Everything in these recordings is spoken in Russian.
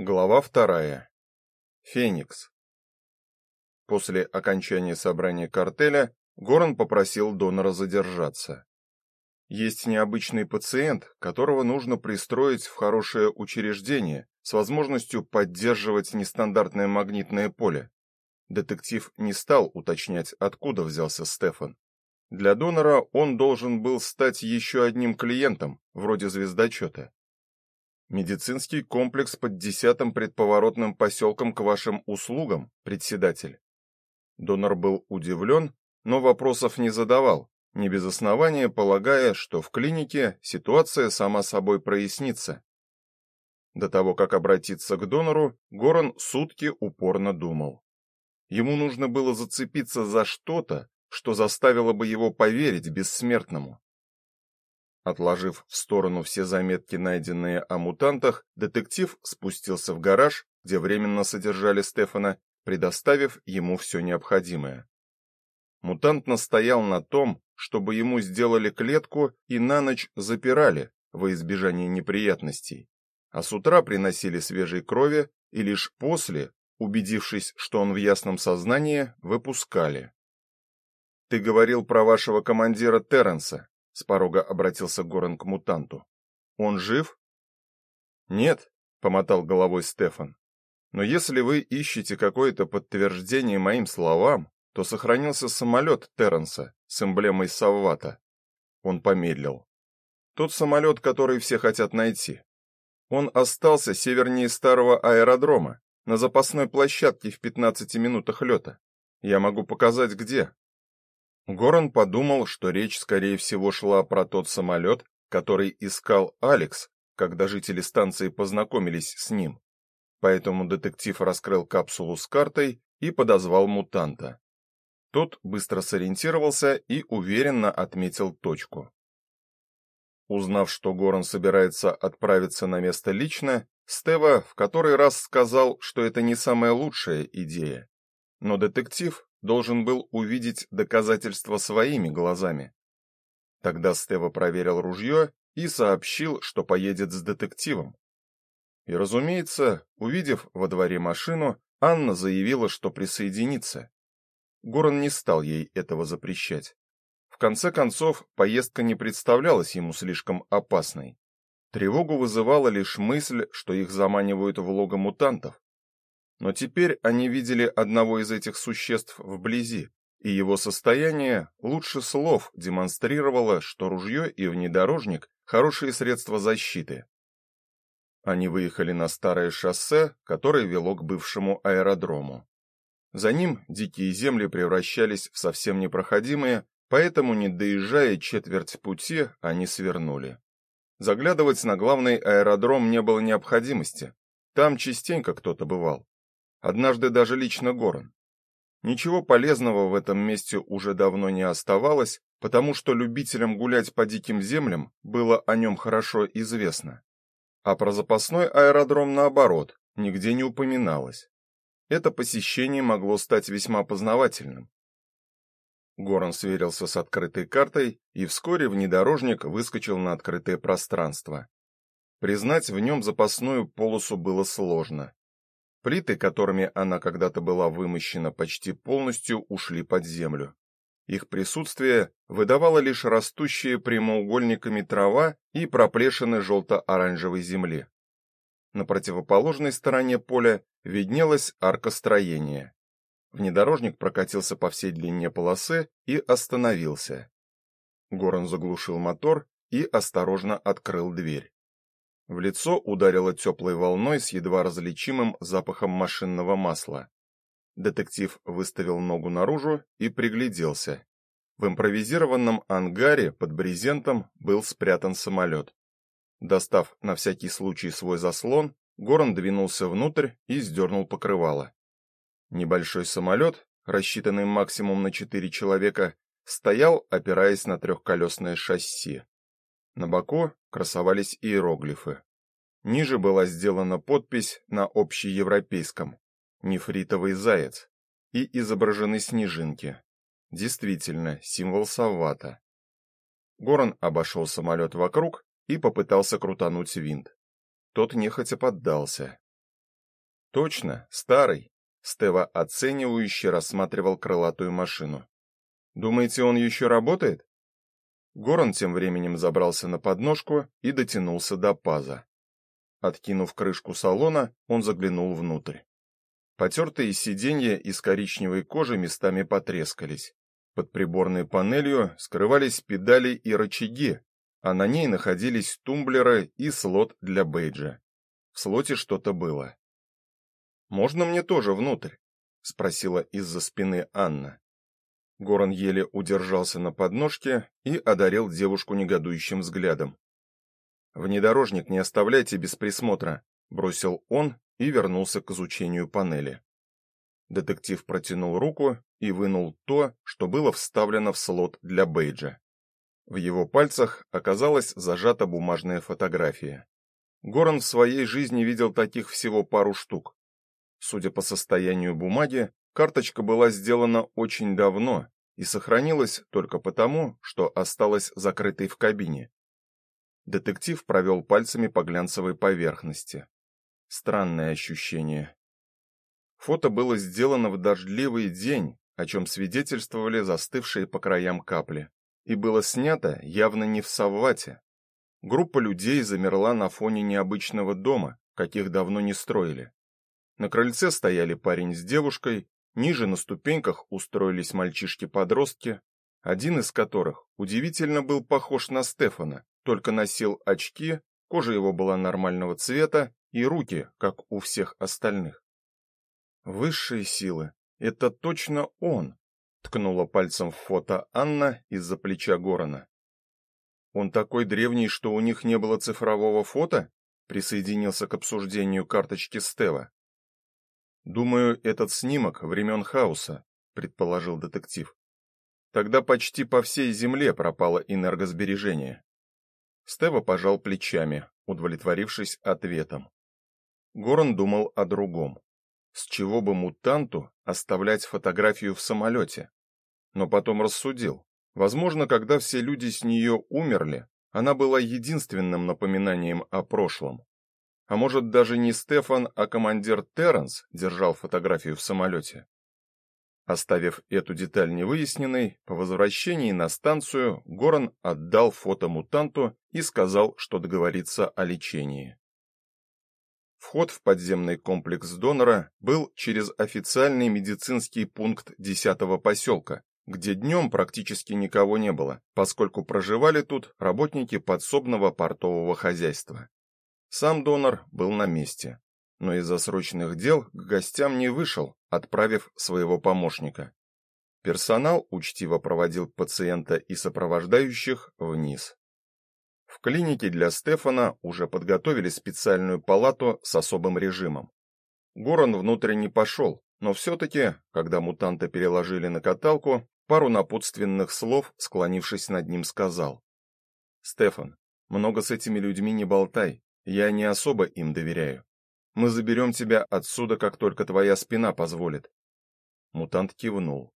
Глава вторая. Феникс. После окончания собрания картеля Горан попросил донора задержаться. Есть необычный пациент, которого нужно пристроить в хорошее учреждение с возможностью поддерживать нестандартное магнитное поле. Детектив не стал уточнять, откуда взялся Стефан. Для донора он должен был стать еще одним клиентом, вроде звездочета. Медицинский комплекс под десятым предповоротным поселком к вашим услугам, председатель. Донор был удивлен, но вопросов не задавал, не без основания полагая, что в клинике ситуация сама собой прояснится. До того, как обратиться к донору, Горан сутки упорно думал. Ему нужно было зацепиться за что-то, что заставило бы его поверить бессмертному. Отложив в сторону все заметки, найденные о мутантах, детектив спустился в гараж, где временно содержали Стефана, предоставив ему все необходимое. Мутант настоял на том, чтобы ему сделали клетку и на ночь запирали во избежание неприятностей, а с утра приносили свежей крови и лишь после, убедившись, что он в ясном сознании, выпускали. Ты говорил про вашего командира Терренса, с порога обратился Горан к мутанту. Он жив? Нет, помотал головой Стефан. Но если вы ищете какое-то подтверждение моим словам, то сохранился самолет Терренса с эмблемой Саввата. Он помедлил. Тот самолет, который все хотят найти. Он остался севернее старого аэродрома, на запасной площадке в 15 минутах лета. Я могу показать где. Горан подумал, что речь скорее всего шла про тот самолет, который искал Алекс, когда жители станции познакомились с ним. Поэтому детектив раскрыл капсулу с картой и подозвал мутанта. Тот быстро сориентировался и уверенно отметил точку. Узнав, что Горан собирается отправиться на место лично, Стева в который раз сказал, что это не самая лучшая идея. Но детектив должен был увидеть доказательства своими глазами. Тогда Стева проверил ружье и сообщил, что поедет с детективом. И, разумеется, увидев во дворе машину, Анна заявила, что присоединится. Горан не стал ей этого запрещать. В конце концов, поездка не представлялась ему слишком опасной. Тревогу вызывала лишь мысль, что их заманивают в логово мутантов, но теперь они видели одного из этих существ вблизи, и его состояние лучше слов демонстрировало, что ружье и внедорожник хорошие средства защиты. Они выехали на старое шоссе, которое вело к бывшему аэродрому. За ним дикие земли превращались в совсем непроходимые, поэтому, не доезжая четверть пути, они свернули. Заглядывать на главный аэродром не было необходимости. Там частенько кто-то бывал однажды даже лично Горан. Ничего полезного в этом месте уже давно не оставалось, потому что любителям гулять по диким землям было о нем хорошо известно. А про запасной аэродром наоборот нигде не упоминалось. Это посещение могло стать весьма познавательным. Горан сверился с открытой картой, и вскоре внедорожник выскочил на открытое пространство. Признать в нем запасную полосу было сложно. Плиты, которыми она когда-то была вымощена почти полностью, ушли под землю. Их присутствие выдавало лишь растущие прямоугольниками трава и проплешины желто-оранжевой земли. На противоположной стороне поля виднелась арка строения. Внедорожник прокатился по всей длине полосы и остановился. Горан заглушил мотор и осторожно открыл дверь. В лицо ударило теплой волной с едва различимым запахом машинного масла. Детектив выставил ногу наружу и пригляделся. В импровизированном ангаре под брезентом был спрятан самолет. Достав на всякий случай свой заслон, Горан двинулся внутрь и сдернул покрывало. Небольшой самолет, рассчитанный максимум на четыре человека, стоял, опираясь на трехколесное шасси. На боку красовались иероглифы. Ниже была сделана подпись на общеевропейском «Нефритовый заяц» и изображены снежинки. Действительно, символ Саввата. Горан обошел самолет вокруг и попытался крутануть винт. Тот нехотя поддался. Точно, старый. Стева оценивающе рассматривал крылатую машину. Думаете, он еще работает? Горан тем временем забрался на подножку и дотянулся до паза. Откинув крышку салона, он заглянул внутрь. Потертые сиденья из коричневой кожи местами потрескались. Под приборной панелью скрывались педали и рычаги, а на ней находились тумблеры и слот для бейджа. В слоте что-то было. Можно мне тоже внутрь? спросила из-за спины Анна. Горан еле удержался на подножке и одарил девушку негодующим взглядом. Внедорожник не оставляйте без присмотра, бросил он и вернулся к изучению панели. Детектив протянул руку и вынул то, что было вставлено в слот для бейджа. В его пальцах оказалась зажата бумажная фотография. Горан в своей жизни видел таких всего пару штук. Судя по состоянию бумаги, карточка была сделана очень давно и сохранилась только потому, что осталась закрытой в кабине. Детектив провел пальцами по глянцевой поверхности. Странное ощущение. Фото было сделано в дождливый день, о чем свидетельствовали застывшие по краям капли, и было снято явно не в Саввате. Группа людей замерла на фоне необычного дома, каких давно не строили. На крыльце стояли парень с девушкой, ниже на ступеньках устроились мальчишки-подростки, один из которых удивительно был похож на Стефана, только носил очки, кожа его была нормального цвета и руки, как у всех остальных. Высшие силы это точно он, ткнула пальцем в фото Анна из-за плеча Горана. Он такой древний, что у них не было цифрового фото? Присоединился к обсуждению карточки Стева. Думаю, этот снимок времен хаоса, предположил детектив. Тогда почти по всей земле пропало энергосбережение. Стева пожал плечами, удовлетворившись ответом. Горан думал о другом. С чего бы мутанту оставлять фотографию в самолете? Но потом рассудил. Возможно, когда все люди с нее умерли, она была единственным напоминанием о прошлом. А может, даже не Стефан, а командир Терренс держал фотографию в самолете? Оставив эту деталь невыясненной, по возвращении на станцию Горан отдал фото мутанту и сказал, что договорится о лечении. Вход в подземный комплекс донора был через официальный медицинский пункт 10-го поселка, где днем практически никого не было, поскольку проживали тут работники подсобного портового хозяйства. Сам донор был на месте, но из-за срочных дел к гостям не вышел, отправив своего помощника. Персонал учтиво проводил пациента и сопровождающих вниз. В клинике для Стефана уже подготовили специальную палату с особым режимом. Горан внутрь не пошел, но все-таки, когда мутанта переложили на каталку, пару напутственных слов, склонившись над ним, сказал: "Стефан, много с этими людьми не болтай. Я не особо им доверяю. Мы заберем тебя отсюда, как только твоя спина позволит. Мутант кивнул.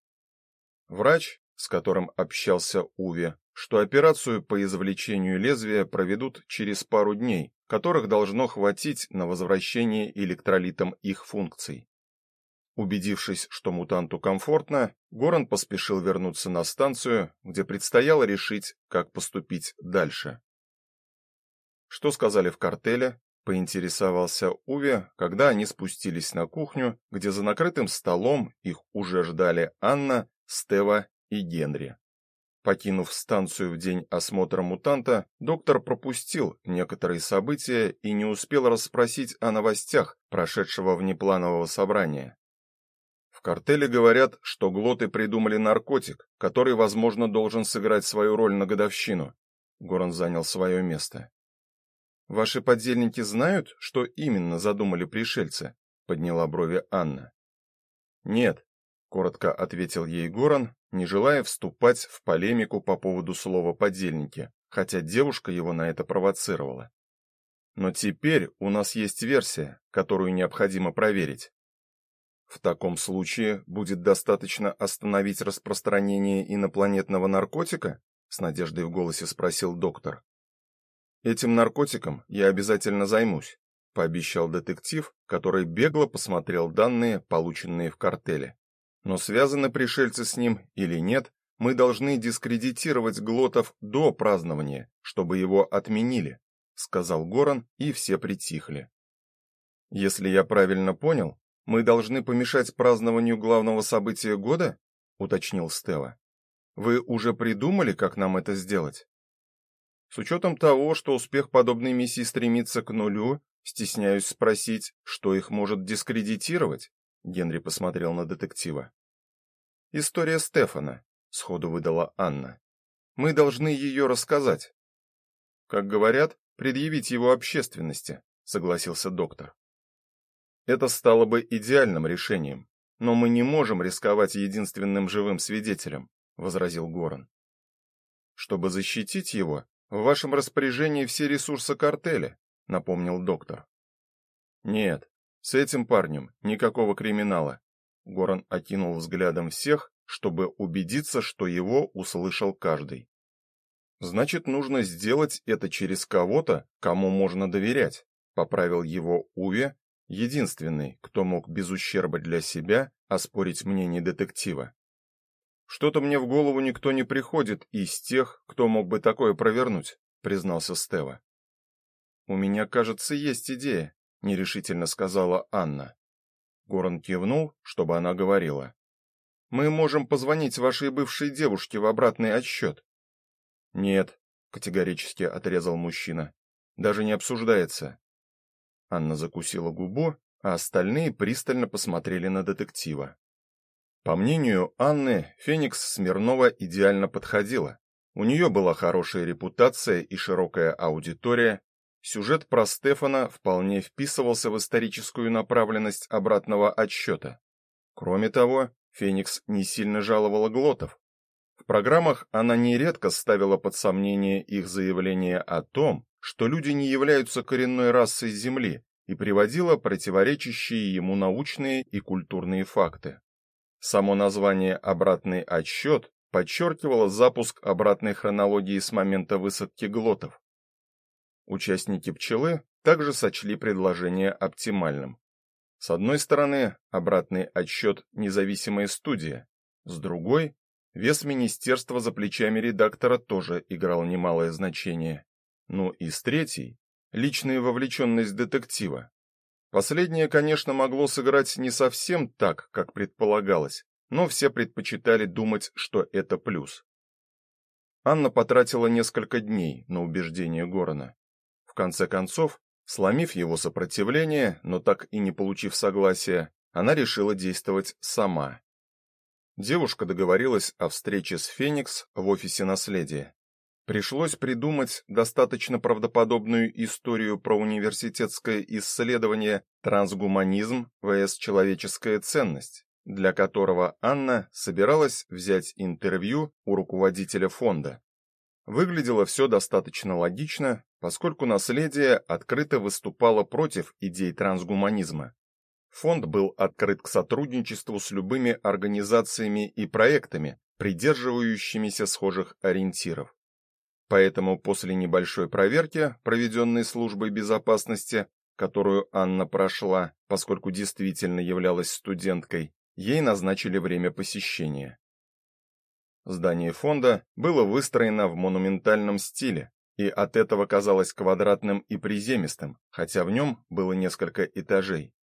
Врач, с которым общался Уве, что операцию по извлечению лезвия проведут через пару дней, которых должно хватить на возвращение электролитам их функций. Убедившись, что мутанту комфортно, Горан поспешил вернуться на станцию, где предстояло решить, как поступить дальше. Что сказали в картеле? Поинтересовался Уве, когда они спустились на кухню, где за накрытым столом их уже ждали Анна, Стева и Генри. Покинув станцию в день осмотра мутанта, доктор пропустил некоторые события и не успел расспросить о новостях прошедшего внепланового собрания. В картеле говорят, что глоты придумали наркотик, который, возможно, должен сыграть свою роль на годовщину. Горан занял свое место. Ваши подельники знают, что именно задумали пришельцы? подняла брови Анна. Нет, коротко ответил ей Горан, не желая вступать в полемику по поводу слова подельники, хотя девушка его на это провоцировала. Но теперь у нас есть версия, которую необходимо проверить. В таком случае будет достаточно остановить распространение инопланетного наркотика? с надеждой в голосе спросил доктор. Этим наркотиком я обязательно займусь. пообещал детектив, который бегло посмотрел данные, полученные в картеле. Но связаны пришельцы с ним или нет, мы должны дискредитировать Глотов до празднования, чтобы его отменили, сказал Горан, и все притихли. Если я правильно понял, мы должны помешать празднованию главного события года, уточнил Стелла. Вы уже придумали, как нам это сделать? С учетом того, что успех подобной миссии стремится к нулю, стесняюсь спросить, что их может дискредитировать, Генри посмотрел на детектива. История Стефана, сходу выдала Анна. Мы должны ее рассказать. Как говорят, предъявить его общественности, согласился доктор. Это стало бы идеальным решением, но мы не можем рисковать единственным живым свидетелем, возразил Горан. Чтобы защитить его, в вашем распоряжении все ресурсы картеля, напомнил доктор. Нет, с этим парнем никакого криминала. Горан окинул взглядом всех, чтобы убедиться, что его услышал каждый. Значит, нужно сделать это через кого-то, кому можно доверять, поправил его Уве, единственный, кто мог без ущерба для себя оспорить мнение детектива. Что-то мне в голову никто не приходит из тех, кто мог бы такое провернуть, признался Стева. У меня, кажется, есть идея, нерешительно сказала Анна. Горан кивнул, чтобы она говорила. Мы можем позвонить вашей бывшей девушке в обратный отсчет». Нет, категорически отрезал мужчина. Даже не обсуждается. Анна закусила губу, а остальные пристально посмотрели на детектива. По мнению Анны, Феникс Смирнова идеально подходила. У нее была хорошая репутация и широкая аудитория. Сюжет про Стефана вполне вписывался в историческую направленность обратного отсчета. Кроме того, Феникс не сильно жаловала глотов. В программах она нередко ставила под сомнение их заявление о том, что люди не являются коренной расой Земли, и приводила противоречащие ему научные и культурные факты. Само название «обратный отсчет» подчеркивало запуск обратной хронологии с момента высадки глотов. Участники пчелы также сочли предложение оптимальным. С одной стороны, обратный отсчет – независимая студия, с другой – вес министерства за плечами редактора тоже играл немалое значение. Ну и с третьей личная вовлеченность детектива. Последнее, конечно, могло сыграть не совсем так, как предполагалось, но все предпочитали думать, что это плюс. Анна потратила несколько дней на убеждение Горана. В конце концов, сломив его сопротивление, но так и не получив согласия, она решила действовать сама. Девушка договорилась о встрече с Феникс в офисе наследия. Пришлось придумать достаточно правдоподобную историю про университетское исследование «Трансгуманизм vs. человеческая ценность», для которого Анна собиралась взять интервью у руководителя фонда. Выглядело все достаточно логично, поскольку наследие открыто выступало против идей трансгуманизма. Фонд был открыт к сотрудничеству с любыми организациями и проектами, придерживающимися схожих ориентиров. Поэтому после небольшой проверки, проведенной службой безопасности, которую Анна прошла, поскольку действительно являлась студенткой, ей назначили время посещения. Здание фонда было выстроено в монументальном стиле и от этого казалось квадратным и приземистым, хотя в нем было несколько этажей.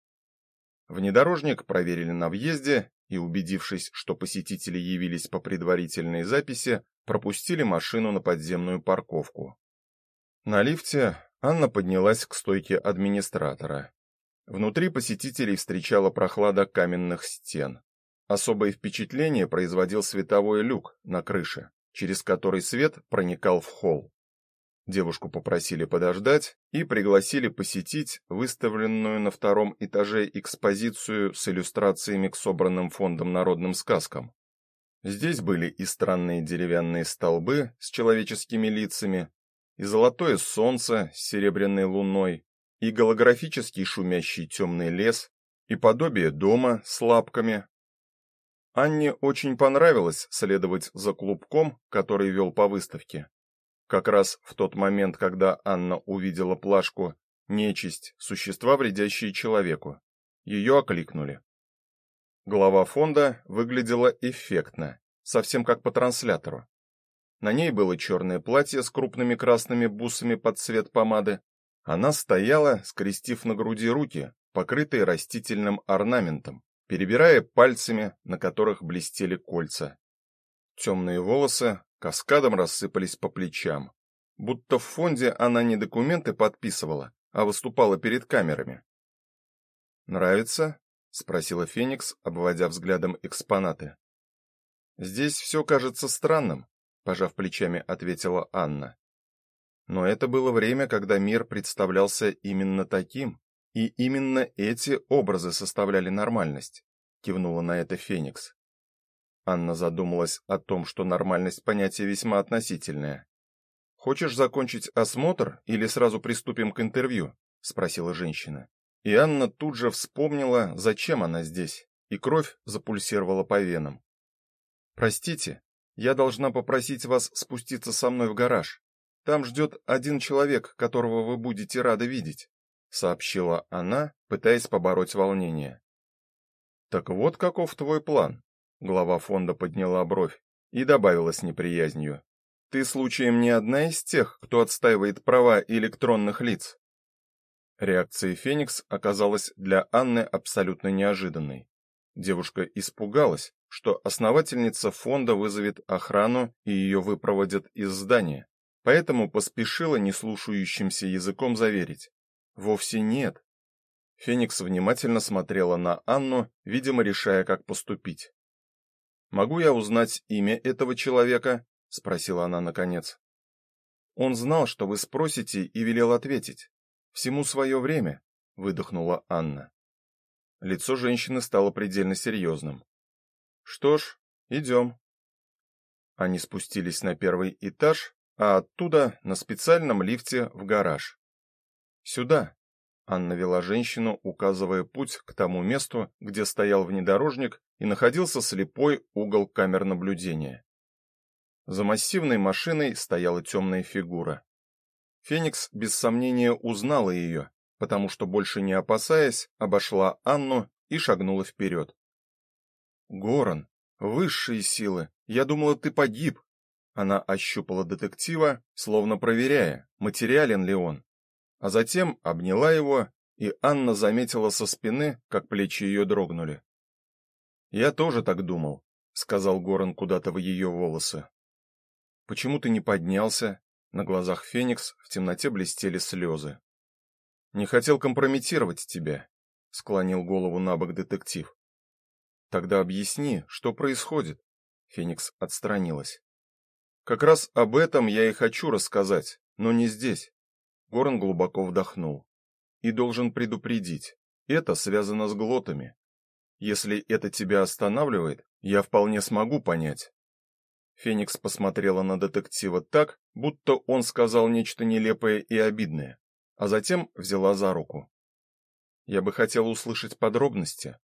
Внедорожник проверили на въезде и, убедившись, что посетители явились по предварительной записи, пропустили машину на подземную парковку. На лифте Анна поднялась к стойке администратора. Внутри посетителей встречала прохлада каменных стен. Особое впечатление производил световой люк на крыше, через который свет проникал в холл. Девушку попросили подождать и пригласили посетить выставленную на втором этаже экспозицию с иллюстрациями к собранным фондом народным сказкам. Здесь были и странные деревянные столбы с человеческими лицами, и золотое солнце с серебряной луной, и голографический шумящий темный лес, и подобие дома с лапками. Анне очень понравилось следовать за клубком, который вел по выставке. Как раз в тот момент, когда Анна увидела плашку Нечисть, существа, вредящие человеку. Ее окликнули. Глава фонда выглядела эффектно, совсем как по транслятору. На ней было черное платье с крупными красными бусами под цвет помады. Она стояла, скрестив на груди руки, покрытые растительным орнаментом, перебирая пальцами, на которых блестели кольца. Темные волосы каскадом рассыпались по плечам, будто в фонде она не документы подписывала, а выступала перед камерами. Нравится? спросила Феникс, обводя взглядом экспонаты. Здесь все кажется странным, пожав плечами, ответила Анна. Но это было время, когда мир представлялся именно таким, и именно эти образы составляли нормальность, кивнула на это Феникс. Анна задумалась о том, что нормальность понятие весьма относительное. Хочешь закончить осмотр или сразу приступим к интервью? спросила женщина. И Анна тут же вспомнила, зачем она здесь, и кровь запульсировала по венам. Простите, я должна попросить вас спуститься со мной в гараж. Там ждет один человек, которого вы будете рады видеть, сообщила она, пытаясь побороть волнение. Так вот каков твой план? Глава фонда подняла бровь и добавила с неприязнью: Ты случаем не одна из тех, кто отстаивает права электронных лиц? Реакция Феникс оказалась для Анны абсолютно неожиданной. Девушка испугалась, что основательница фонда вызовет охрану и ее выпроводят из здания, поэтому поспешила неслушающимся языком заверить: "Вовсе нет". Феникс внимательно смотрела на Анну, видимо, решая, как поступить. "Могу я узнать имя этого человека?" спросила она наконец. Он знал, что вы спросите, и велел ответить. Всему свое время, выдохнула Анна. Лицо женщины стало предельно серьезным. Что ж, идем». Они спустились на первый этаж, а оттуда на специальном лифте в гараж. Сюда. Анна вела женщину, указывая путь к тому месту, где стоял внедорожник и находился слепой угол камер наблюдения. За массивной машиной стояла темная фигура. Феникс без сомнения узнала ее, потому что больше не опасаясь, обошла Анну и шагнула вперед. Горан, высшие силы. Я думала, ты погиб. Она ощупала детектива, словно проверяя, материален ли он. А затем обняла его, и Анна заметила со спины, как плечи ее дрогнули. Я тоже так думал, сказал Горан куда-то в ее волосы. Почему ты не поднялся? На глазах Феникс в темноте блестели слезы. Не хотел компрометировать тебя, склонил голову набок детектив. Тогда объясни, что происходит. Феникс отстранилась. Как раз об этом я и хочу рассказать, но не здесь. Горн глубоко вдохнул. И должен предупредить, это связано с глотами. Если это тебя останавливает, я вполне смогу понять. Феникс посмотрела на детектива так, будто он сказал нечто нелепое и обидное, а затем взяла за руку. Я бы хотела услышать подробности.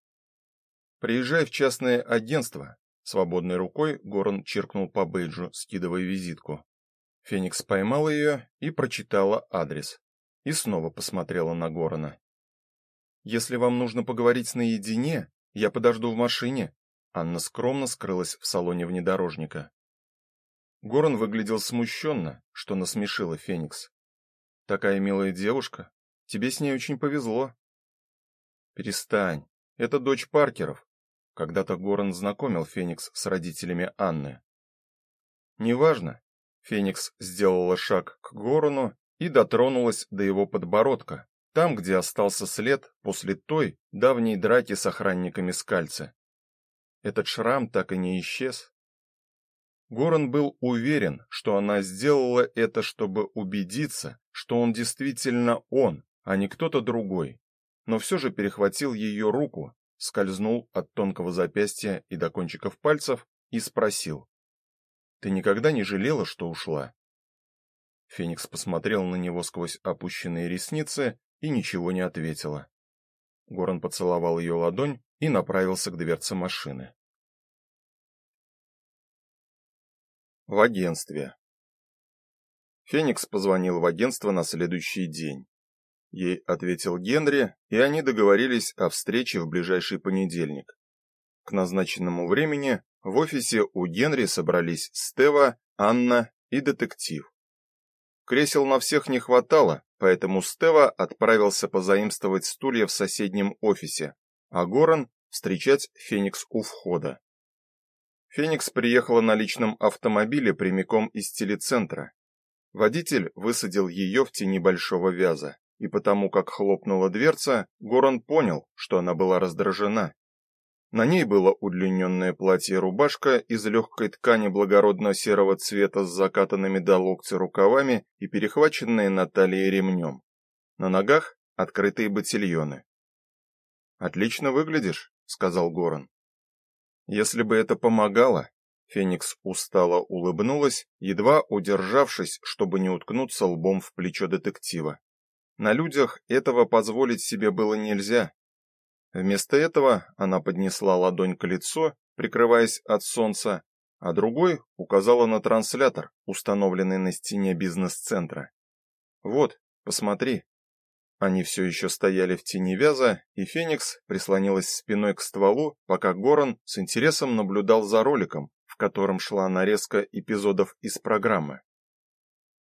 Приезжай в частное агентство. Свободной рукой Горн чиркнул по бейджу, скидывая визитку. Феникс поймала ее и прочитала адрес. И снова посмотрела на Горона. Если вам нужно поговорить наедине, я подожду в машине. Анна скромно скрылась в салоне внедорожника. Горн выглядел смущенно, что насмешило Феникс. Такая милая девушка, тебе с ней очень повезло. Перестань. Это дочь Паркеров. Когда-то Горн знакомил Феникс с родителями Анны. Неважно. Феникс сделала шаг к Горону и дотронулась до его подбородка, там, где остался след после той давней драки с охранниками Скальца. Этот шрам так и не исчез. Горан был уверен, что она сделала это, чтобы убедиться, что он действительно он, а не кто-то другой. Но все же перехватил ее руку, скользнул от тонкого запястья и до кончиков пальцев и спросил: "Ты никогда не жалела, что ушла?" Феникс посмотрел на него сквозь опущенные ресницы и ничего не ответила. Горан поцеловал ее ладонь и направился к дверце машины. В агентстве. Феникс позвонил в агентство на следующий день. ей ответил Генри, и они договорились о встрече в ближайший понедельник. К назначенному времени в офисе у Генри собрались Стева, Анна и детектив. Кресел на всех не хватало, поэтому Стева отправился позаимствовать стулья в соседнем офисе, а Горан встречать Феникс у входа. Феникс приехала на личном автомобиле прямиком из телецентра. Водитель высадил ее в тени большого вяза, и потому как хлопнула дверца, Горан понял, что она была раздражена. На ней было удлиненное платье-рубашка из легкой ткани благородно-серого цвета с закатанными до локтя рукавами и перехваченные на талии ремнем. На ногах открытые ботильоны. «Отлично выглядишь», — сказал Горан. «Если бы это помогало...» Феникс устало улыбнулась, едва удержавшись, чтобы не уткнуться лбом в плечо детектива. На людях этого позволить себе было нельзя, Вместо этого она поднесла ладонь к лицу, прикрываясь от солнца, а другой указала на транслятор, установленный на стене бизнес-центра. Вот, посмотри. Они все еще стояли в тени вяза, и Феникс прислонилась спиной к стволу, пока Горан с интересом наблюдал за роликом, в котором шла нарезка эпизодов из программы.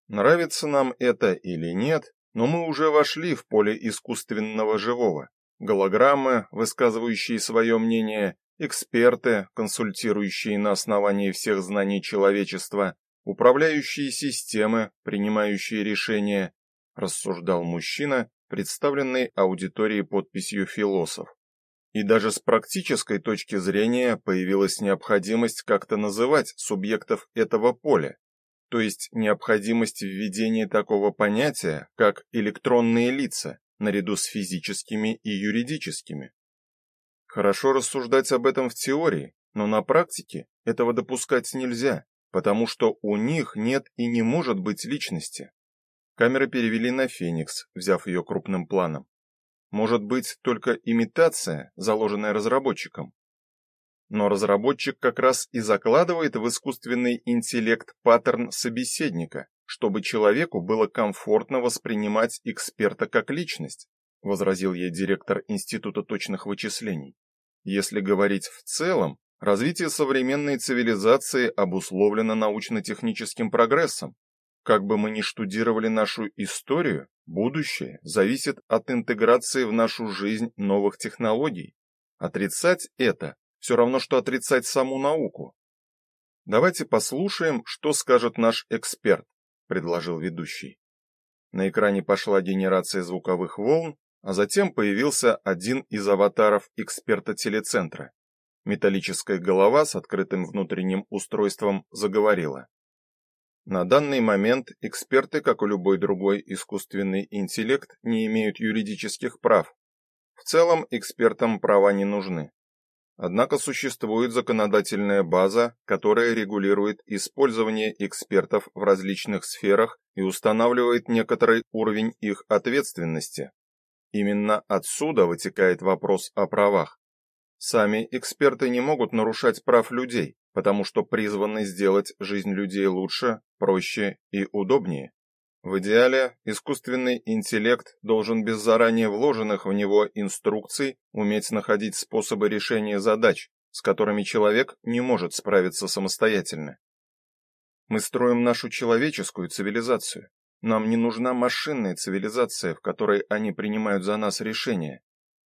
Нравится нам это или нет, но мы уже вошли в поле искусственного живого, голограммы, высказывающие свое мнение, эксперты, консультирующие на основании всех знаний человечества, управляющие системы, принимающие решения, рассуждал мужчина, представленный аудитории подписью философ. И даже с практической точки зрения появилась необходимость как-то называть субъектов этого поля, то есть необходимость введения такого понятия, как электронные лица, наряду с физическими и юридическими. Хорошо рассуждать об этом в теории, но на практике этого допускать нельзя, потому что у них нет и не может быть личности. Камеры перевели на Феникс, взяв ее крупным планом. Может быть только имитация, заложенная разработчиком. Но разработчик как раз и закладывает в искусственный интеллект паттерн собеседника, чтобы человеку было комфортно воспринимать эксперта как личность, возразил ей директор Института точных вычислений. Если говорить в целом, развитие современной цивилизации обусловлено научно-техническим прогрессом. Как бы мы ни штудировали нашу историю, будущее зависит от интеграции в нашу жизнь новых технологий. Отрицать это все равно что отрицать саму науку. Давайте послушаем, что скажет наш эксперт, предложил ведущий. На экране пошла генерация звуковых волн, а затем появился один из аватаров эксперта телецентра. Металлическая голова с открытым внутренним устройством заговорила. На данный момент эксперты, как и любой другой искусственный интеллект, не имеют юридических прав. В целом экспертам права не нужны. Однако существует законодательная база, которая регулирует использование экспертов в различных сферах и устанавливает некоторый уровень их ответственности. Именно отсюда вытекает вопрос о правах. Сами эксперты не могут нарушать прав людей, потому что призваны сделать жизнь людей лучше, проще и удобнее. В идеале, искусственный интеллект должен без заранее вложенных в него инструкций уметь находить способы решения задач, с которыми человек не может справиться самостоятельно. Мы строим нашу человеческую цивилизацию. Нам не нужна машинная цивилизация, в которой они принимают за нас решения.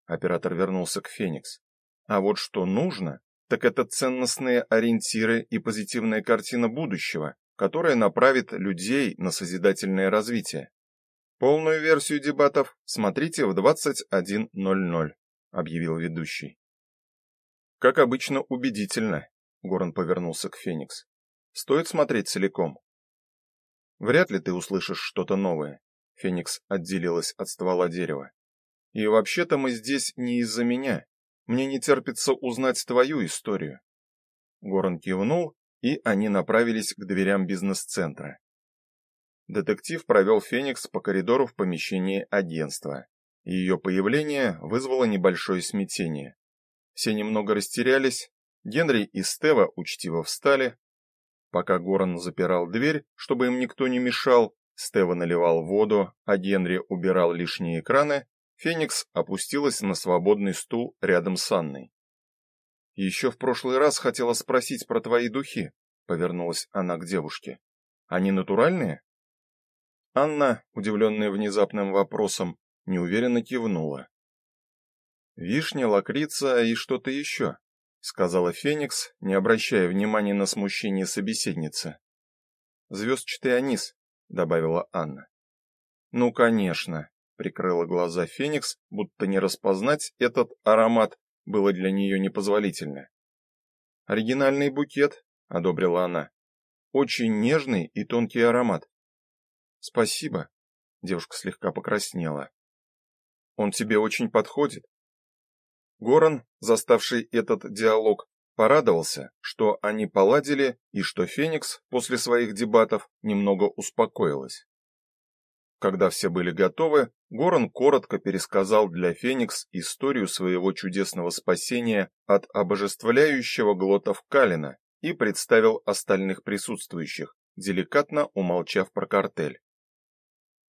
Оператор вернулся к Феникс. А вот что нужно, так это ценностные ориентиры и позитивная картина будущего, которая направит людей на созидательное развитие. Полную версию дебатов смотрите в 21:00, объявил ведущий. Как обычно, убедительно, Горан повернулся к Феникс. Стоит смотреть целиком. Вряд ли ты услышишь что-то новое. Феникс отделилась от ствола дерева. И вообще-то мы здесь не из-за меня. Мне не терпится узнать твою историю. Горан кивнул и они направились к дверям бизнес-центра. Детектив провел Феникс по коридору в помещении агентства. Ее появление вызвало небольшое смятение. Все немного растерялись, Генри и Стева учтиво встали. Пока Горан запирал дверь, чтобы им никто не мешал, Стева наливал воду, а Генри убирал лишние экраны, Феникс опустилась на свободный стул рядом с Анной. «Еще в прошлый раз хотела спросить про твои духи», — повернулась она к девушке. «Они натуральные?» Анна, удивленная внезапным вопросом, неуверенно кивнула. «Вишня, лакрица и что-то еще», — сказала Феникс, не обращая внимания на смущение собеседницы. «Звездчатый анис», — добавила Анна. «Ну, конечно», — прикрыла глаза Феникс, будто не распознать этот аромат было для нее непозволительно. «Оригинальный букет», — одобрила она. «Очень нежный и тонкий аромат». «Спасибо», — девушка слегка покраснела. «Он тебе очень подходит». Горан, заставший этот диалог, порадовался, что они поладили и что Феникс после своих дебатов немного успокоилась. Когда все были готовы, Горан коротко пересказал для Феникс историю своего чудесного спасения от обожествляющего глотов Калина и представил остальных присутствующих, деликатно умолчав про картель.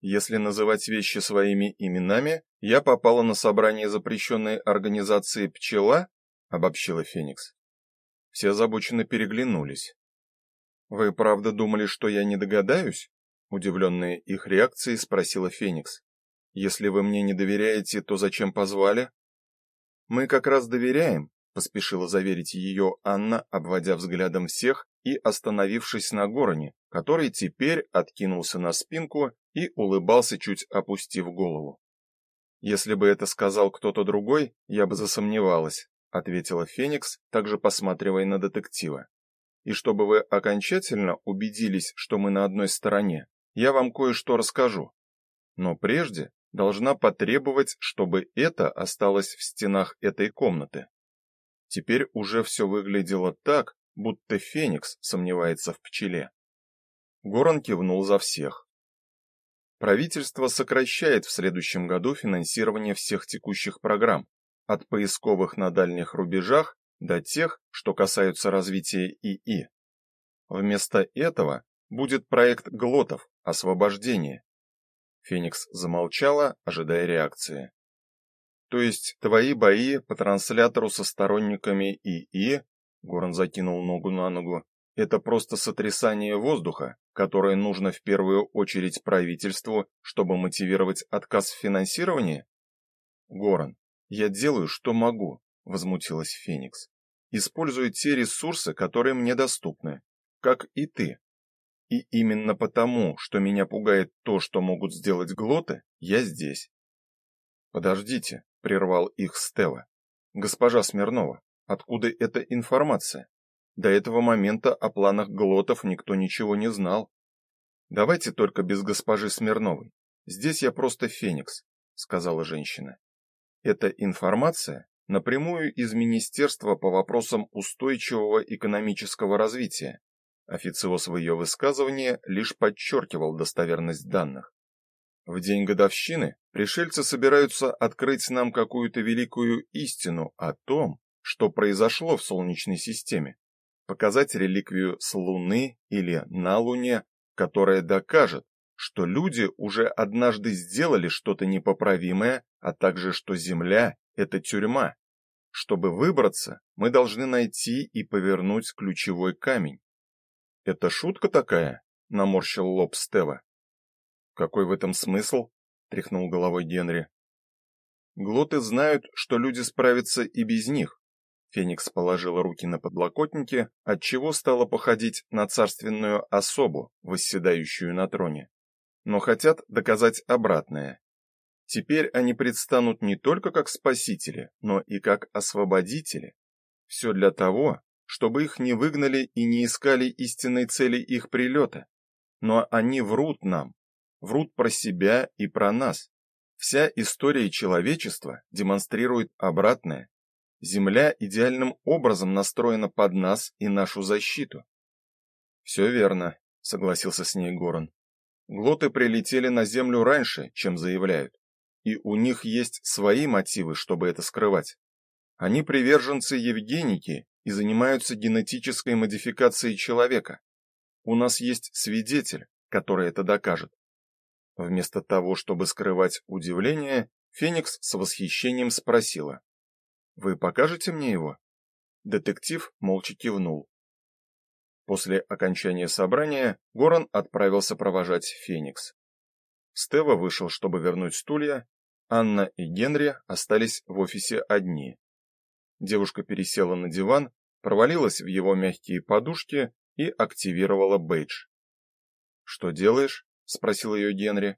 Если называть вещи своими именами, я попала на собрание запрещенной организации «Пчела», обобщила Феникс. Все озабоченно переглянулись. Вы правда думали, что я не догадаюсь? Удивленная их реакцией, спросила Феникс. Если вы мне не доверяете, то зачем позвали? Мы как раз доверяем, поспешила заверить ее Анна, обводя взглядом всех и остановившись на Гороне, который теперь откинулся на спинку и улыбался, чуть опустив голову. Если бы это сказал кто-то другой, я бы засомневалась, ответила Феникс, также посматривая на детектива. И чтобы вы окончательно убедились, что мы на одной стороне, я вам кое-что расскажу. Но прежде должна потребовать, чтобы это осталось в стенах этой комнаты. Теперь уже все выглядело так, будто Феникс сомневается в пчеле. Горан кивнул за всех. Правительство сокращает в следующем году финансирование всех текущих программ, от поисковых на дальних рубежах до тех, что касаются развития ИИ. Вместо этого будет проект Глотов Освобождение. Феникс замолчала, ожидая реакции. То есть твои бои по транслятору со сторонниками ИИ, Горн закинул ногу на ногу, это просто сотрясание воздуха, которое нужно в первую очередь правительству, чтобы мотивировать отказ в финансировании? Горан, я делаю, что могу, возмутилась Феникс. Использую те ресурсы, которые мне доступны, как и ты. И именно потому, что меня пугает то, что могут сделать глоты, я здесь. Подождите, прервал их Стелла. Госпожа Смирнова, откуда эта информация? До этого момента о планах глотов никто ничего не знал. Давайте только без госпожи Смирновой. Здесь я просто Феникс, сказала женщина. Эта информация напрямую из Министерства по вопросам устойчивого экономического развития. Официоз в ее высказывании лишь подчеркивал достоверность данных. В день годовщины пришельцы собираются открыть нам какую-то великую истину о том, что произошло в Солнечной системе, показать реликвию с Луны или на Луне, которая докажет, что люди уже однажды сделали что-то непоправимое, а также что Земля – это тюрьма. Чтобы выбраться, мы должны найти и повернуть ключевой камень. Это шутка такая? наморщил лоб Стева. Какой в этом смысл? тряхнул головой Генри. Глоты знают, что люди справятся и без них. Феникс положила руки на подлокотники, отчего стала походить на царственную особу, восседающую на троне. Но хотят доказать обратное. Теперь они предстанут не только как спасители, но и как освободители. Все для того, чтобы их не выгнали и не искали истинной цели их прилета. Но они врут нам, врут про себя и про нас. Вся история человечества демонстрирует обратное. Земля идеальным образом настроена под нас и нашу защиту. «Все верно, согласился с ней Горан. Глоты прилетели на землю раньше, чем заявляют, и у них есть свои мотивы, чтобы это скрывать. Они приверженцы Евгеники и занимаются генетической модификацией человека. У нас есть свидетель, который это докажет. Вместо того, чтобы скрывать удивление, Феникс с восхищением спросила: "Вы покажете мне его?" Детектив молча кивнул. После окончания собрания Горан отправился провожать Феникс. Стева вышел, чтобы вернуть стулья, Анна и Генри остались в офисе одни. Девушка пересела на диван, провалилась в его мягкие подушки и активировала бейдж. "Что делаешь?" спросил ее Генри.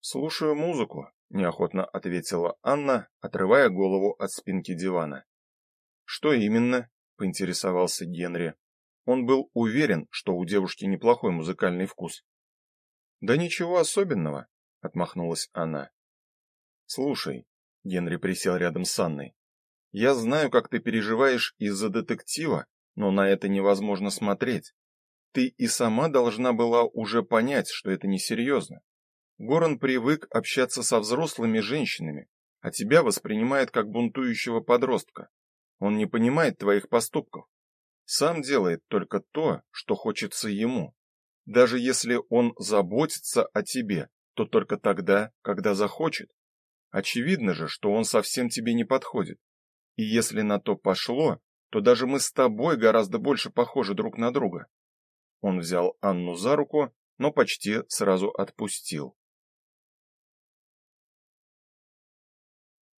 "Слушаю музыку", неохотно ответила Анна, отрывая голову от спинки дивана. "Что именно?" поинтересовался Генри. Он был уверен, что у девушки неплохой музыкальный вкус. "Да ничего особенного", отмахнулась она. "Слушай", Генри присел рядом с Анной. "Я знаю, как ты переживаешь из-за детектива, но на это невозможно смотреть. Ты и сама должна была уже понять, что это несерьезно. Горан привык общаться со взрослыми женщинами, а тебя воспринимает как бунтующего подростка. Он не понимает твоих поступков. Сам делает только то, что хочется ему. Даже если он заботится о тебе, то только тогда, когда захочет. Очевидно же, что он совсем тебе не подходит. И если на то пошло, то даже мы с тобой гораздо больше похожи друг на друга. Он взял Анну за руку, но почти сразу отпустил.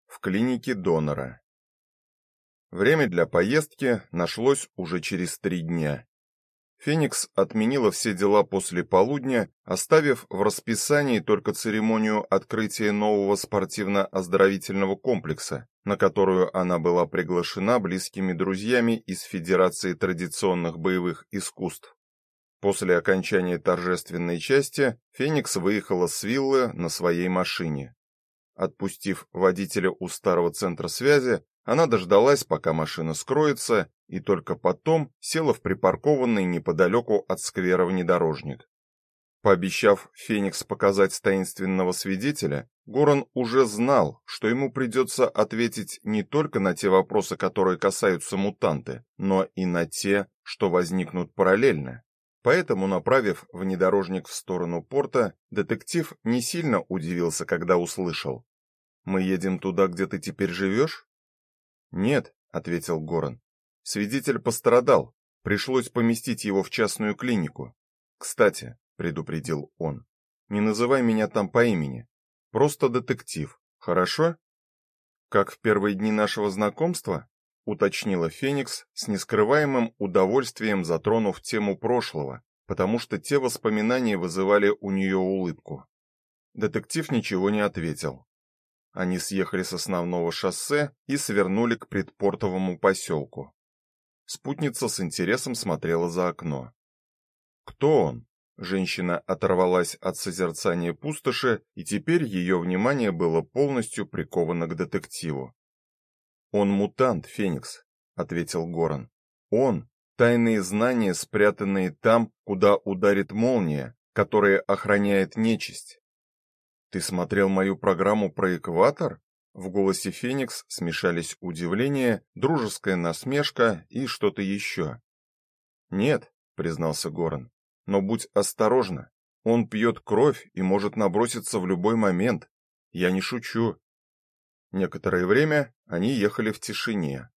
В клинике донора. Время для поездки нашлось уже через три дня. Феникс отменила все дела после полудня, оставив в расписании только церемонию открытия нового спортивно-оздоровительного комплекса, на которую она была приглашена близкими друзьями из Федерации традиционных боевых искусств. После окончания торжественной части Феникс выехала с виллы на своей машине. Отпустив водителя у старого центра связи, она дождалась, пока машина скроется, и только потом села в припаркованный неподалеку от сквера внедорожник. Пообещав Феникс показать таинственного свидетеля, Горан уже знал, что ему придется ответить не только на те вопросы, которые касаются мутанты, но и на те, что возникнут параллельно. Поэтому, направив внедорожник в сторону порта, детектив не сильно удивился, когда услышал: "Мы едем туда, где ты теперь живешь?» Нет, ответил Горан. Свидетель пострадал. Пришлось поместить его в частную клинику. Кстати, предупредил он. Не называй меня там по имени. Просто детектив. Хорошо? Как в первые дни нашего знакомства, уточнила Феникс с нескрываемым удовольствием затронув тему прошлого, потому что те воспоминания вызывали у нее улыбку. Детектив ничего не ответил. Они съехали с основного шоссе и свернули к предпортовому поселку. Спутница с интересом смотрела за окно. Кто он? Женщина оторвалась от созерцания пустоши, и теперь ее внимание было полностью приковано к детективу. Он мутант, Феникс, ответил Горан. Он тайные знания, спрятанные там, куда ударит молния, которая охраняет нечисть. Ты смотрел мою программу про экватор? В голосе Феникс смешались удивление, дружеская насмешка и что-то еще. Нет, признался Горан. Но будь осторожна. Он пьет кровь и может наброситься в любой момент. Я не шучу. Некоторое время они ехали в тишине.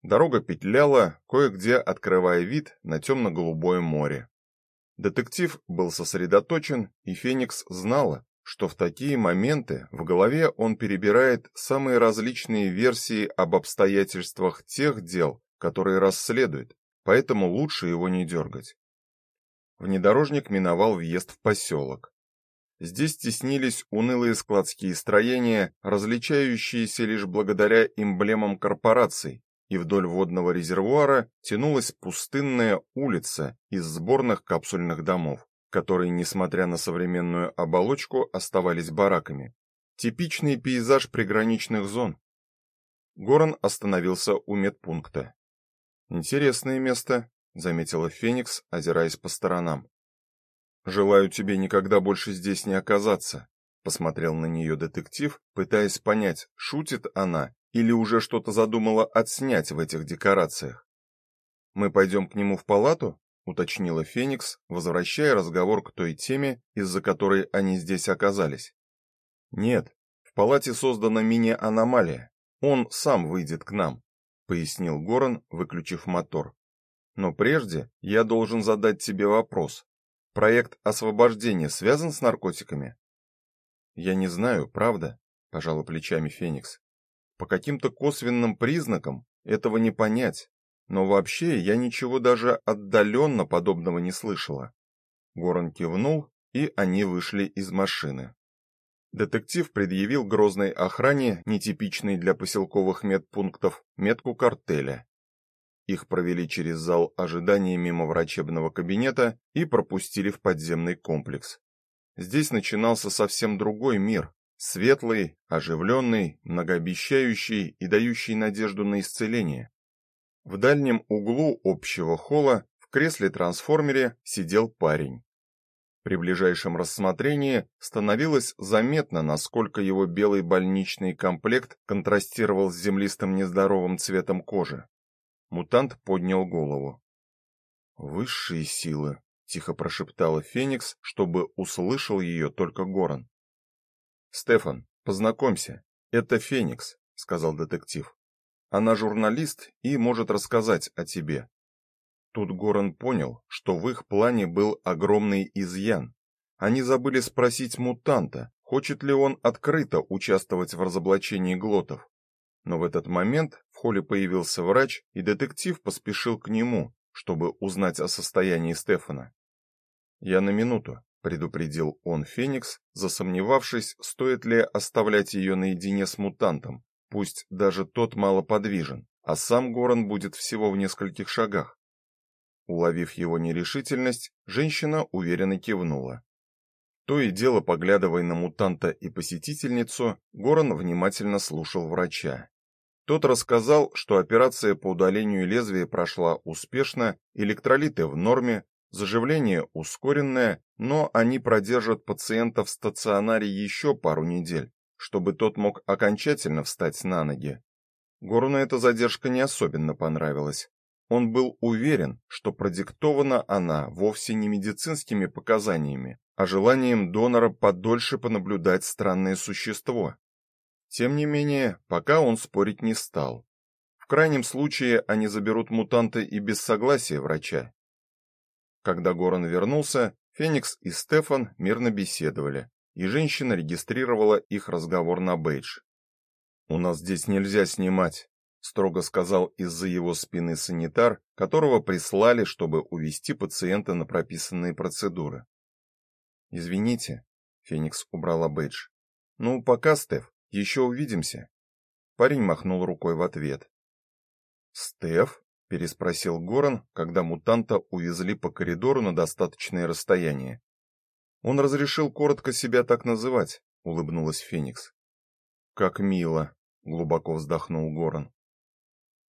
Дорога петляла, кое-где открывая вид на темно голубое море. Детектив был сосредоточен, и Феникс знала, что в такие моменты в голове он перебирает самые различные версии об обстоятельствах тех дел, которые расследует, поэтому лучше его не дергать. Внедорожник миновал въезд в поселок. Здесь теснились унылые складские строения, различающиеся лишь благодаря эмблемам корпораций, и вдоль водного резервуара тянулась пустынная улица из сборных капсульных домов которые, несмотря на современную оболочку, оставались бараками. Типичный пейзаж приграничных зон. Горан остановился у медпункта. Интересное место, заметила Феникс, озираясь по сторонам. Желаю тебе никогда больше здесь не оказаться, посмотрел на нее детектив, пытаясь понять, шутит она или уже что-то задумала отснять в этих декорациях. Мы пойдем к нему в палату? Уточнила Феникс, возвращая разговор к той теме, из-за которой они здесь оказались. Нет, в палате создана мини-аномалия. Он сам выйдет к нам, пояснил Горан, выключив мотор. Но прежде я должен задать тебе вопрос. Проект освобождения связан с наркотиками? Я не знаю, правда, пожала плечами Феникс. По каким-то косвенным признакам этого не понять, но вообще я ничего даже отдаленно подобного не слышала. Горан кивнул, и они вышли из машины. Детектив предъявил грозной охране, нетипичной для поселковых медпунктов, метку картеля. Их провели через зал ожидания мимо врачебного кабинета и пропустили в подземный комплекс. Здесь начинался совсем другой мир, светлый, оживленный, многообещающий и дающий надежду на исцеление. В дальнем углу общего холла в кресле-трансформере сидел парень. При ближайшем рассмотрении становилось заметно, насколько его белый больничный комплект контрастировал с землистым нездоровым цветом кожи. Мутант поднял голову. «Высшие силы», — тихо прошептала Феникс, чтобы услышал ее только Горан. «Стефан, познакомься, это Феникс», — сказал детектив. «Она журналист и может рассказать о тебе». Тут Горан понял, что в их плане был огромный изъян. Они забыли спросить мутанта, хочет ли он открыто участвовать в разоблачении глотов. Но в этот момент в холле появился врач, и детектив поспешил к нему, чтобы узнать о состоянии Стефана. "Я на минуту", предупредил он Феникс, засомневавшись, стоит ли оставлять ее наедине с мутантом, пусть даже тот мало подвижен, а сам Горан будет всего в нескольких шагах. Уловив его нерешительность, женщина уверенно кивнула. То и дело поглядывая на мутанта и посетительницу, Горан внимательно слушал врача. Тот рассказал, что операция по удалению лезвия прошла успешно, электролиты в норме, заживление ускоренное, но они продержат пациента в стационаре еще пару недель, чтобы тот мог окончательно встать на ноги. Горну эта задержка не особенно понравилась. Он был уверен, что продиктована она вовсе не медицинскими показаниями, а желанием донора подольше понаблюдать странное существо. Тем не менее, пока он спорить не стал. В крайнем случае они заберут мутанта и без согласия врача. Когда Горан вернулся, Феникс и Стефан мирно беседовали, и женщина регистрировала их разговор на бейдж. У нас здесь нельзя снимать, строго сказал из-за его спины санитар, которого прислали, чтобы увести пациента на прописанные процедуры. Извините, Феникс убрала бейдж. Ну, пока, Стеф. Еще увидимся. Парень махнул рукой в ответ. Стеф переспросил Горан, когда мутанта увезли по коридору на достаточное расстояние. Он разрешил коротко себя так называть, улыбнулась Феникс. Как мило, глубоко вздохнул Горан.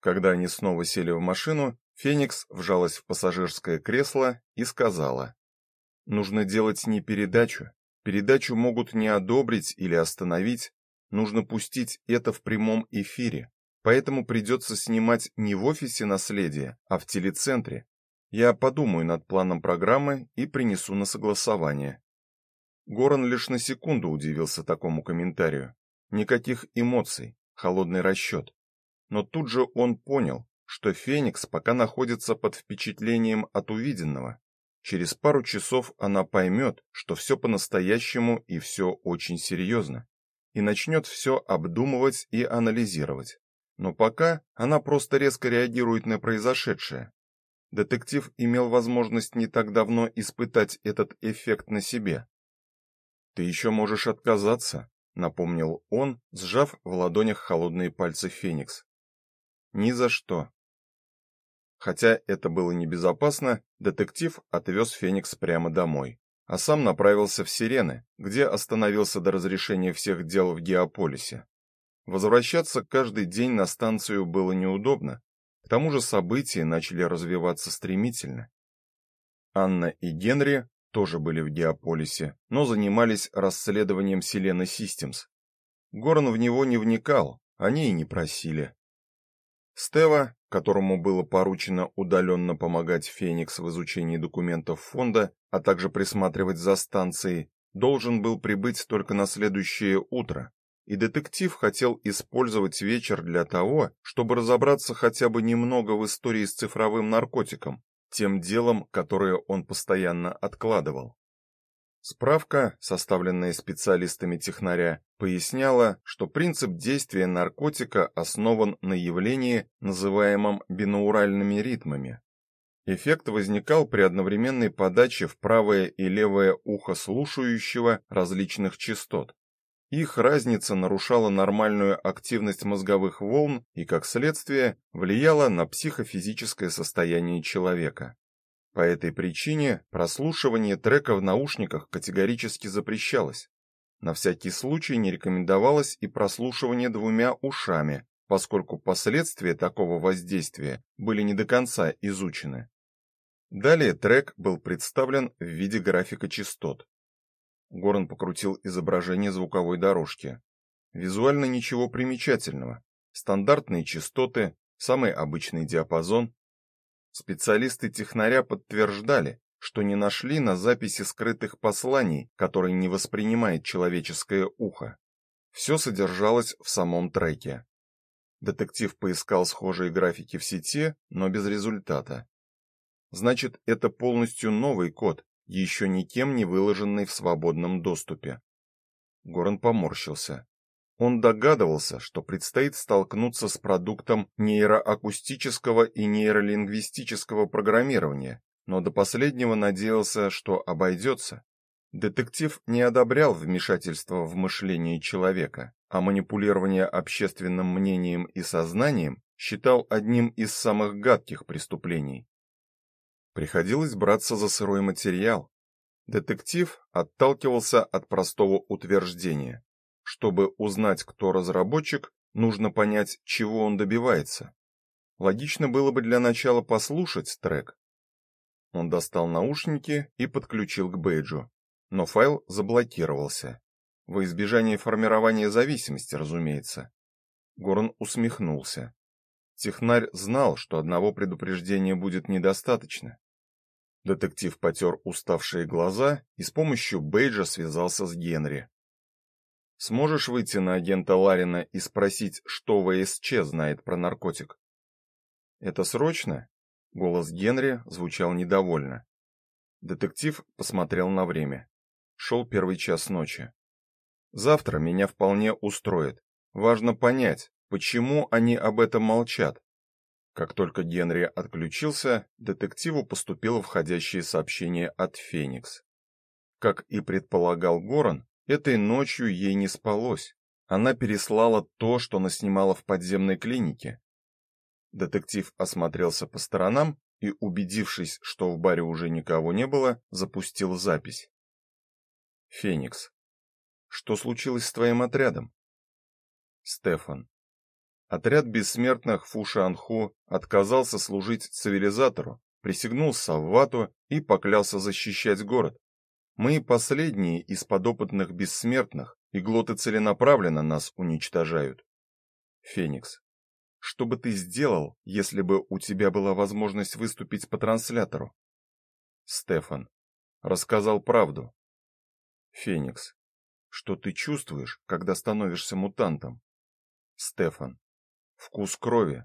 Когда они снова сели в машину, Феникс вжалась в пассажирское кресло и сказала: "Нужно делать не передачу. Передачу могут не одобрить или остановить, Нужно пустить это в прямом эфире, поэтому придется снимать не в офисе наследия, а в телецентре. Я подумаю над планом программы и принесу на согласование. Горан лишь на секунду удивился такому комментарию. Никаких эмоций, холодный расчет. Но тут же он понял, что Феникс пока находится под впечатлением от увиденного. Через пару часов она поймет, что все по-настоящему и все очень серьезно и начнет все обдумывать и анализировать. Но пока она просто резко реагирует на произошедшее. Детектив имел возможность не так давно испытать этот эффект на себе. Ты еще можешь отказаться, напомнил он, сжав в ладонях холодные пальцы Феникс. Ни за что. Хотя это было небезопасно, детектив отвез Феникс прямо домой а сам направился в Сирены, где остановился до разрешения всех дел в Геополисе. Возвращаться каждый день на станцию было неудобно, к тому же события начали развиваться стремительно. Анна и Генри тоже были в Геополисе, но занимались расследованием Селены Systems. Горн в него не вникал, они и не просили. Стева, которому было поручено удаленно помогать Феникс в изучении документов фонда, а также присматривать за станцией, должен был прибыть только на следующее утро. И детектив хотел использовать вечер для того, чтобы разобраться хотя бы немного в истории с цифровым наркотиком, тем делом, которое он постоянно откладывал. Справка, составленная специалистами технаря, поясняла, что принцип действия наркотика основан на явлении, называемом бинауральными ритмами. Эффект возникал при одновременной подаче в правое и левое ухо слушающего различных частот. Их разница нарушала нормальную активность мозговых волн и, как следствие, влияла на психофизическое состояние человека. По этой причине прослушивание трека в наушниках категорически запрещалось. На всякий случай не рекомендовалось и прослушивание двумя ушами, поскольку последствия такого воздействия были не до конца изучены. Далее трек был представлен в виде графика частот. Горн покрутил изображение звуковой дорожки. Визуально ничего примечательного. Стандартные частоты, самый обычный диапазон, Специалисты технаря подтверждали, что не нашли на записи скрытых посланий, которые не воспринимает человеческое ухо. Все содержалось в самом треке. Детектив поискал схожие графики в сети, но без результата. Значит, это полностью новый код, еще никем не выложенный в свободном доступе. Горан поморщился. Он догадывался, что предстоит столкнуться с продуктом нейроакустического и нейролингвистического программирования, но до последнего надеялся, что обойдется. Детектив не одобрял вмешательства в мышление человека, а манипулирование общественным мнением и сознанием считал одним из самых гадких преступлений. Приходилось браться за сырой материал. Детектив отталкивался от простого утверждения: чтобы узнать, кто разработчик, нужно понять, чего он добивается. Логично было бы для начала послушать трек. Он достал наушники и подключил к бейджу, но файл заблокировался. Во избежание формирования зависимости, разумеется. Горн усмехнулся. Технарь знал, что одного предупреждения будет недостаточно. Детектив потер уставшие глаза и с помощью бейджа связался с Генри. Сможешь выйти на агента Ларина и спросить, что ВСЧ знает про наркотик? Это срочно? Голос Генри звучал недовольно. Детектив посмотрел на время. Шел первый час ночи. Завтра меня вполне устроит. Важно понять, почему они об этом молчат. Как только Генри отключился, детективу поступило входящее сообщение от Феникс. Как и предполагал Горан, Этой ночью ей не спалось. Она переслала то, что наснимала в подземной клинике. Детектив осмотрелся по сторонам и, убедившись, что в баре уже никого не было, запустил запись. Феникс. Что случилось с твоим отрядом? Стефан. Отряд бессмертных Фушанху отказался служить цивилизатору, присягнул Саввату и поклялся защищать город. Мы последние из подопытных бессмертных, и глоты целенаправленно нас уничтожают. Феникс. Что бы ты сделал, если бы у тебя была возможность выступить по транслятору? Стефан. Рассказал правду. Феникс. Что ты чувствуешь, когда становишься мутантом? Стефан. Вкус крови.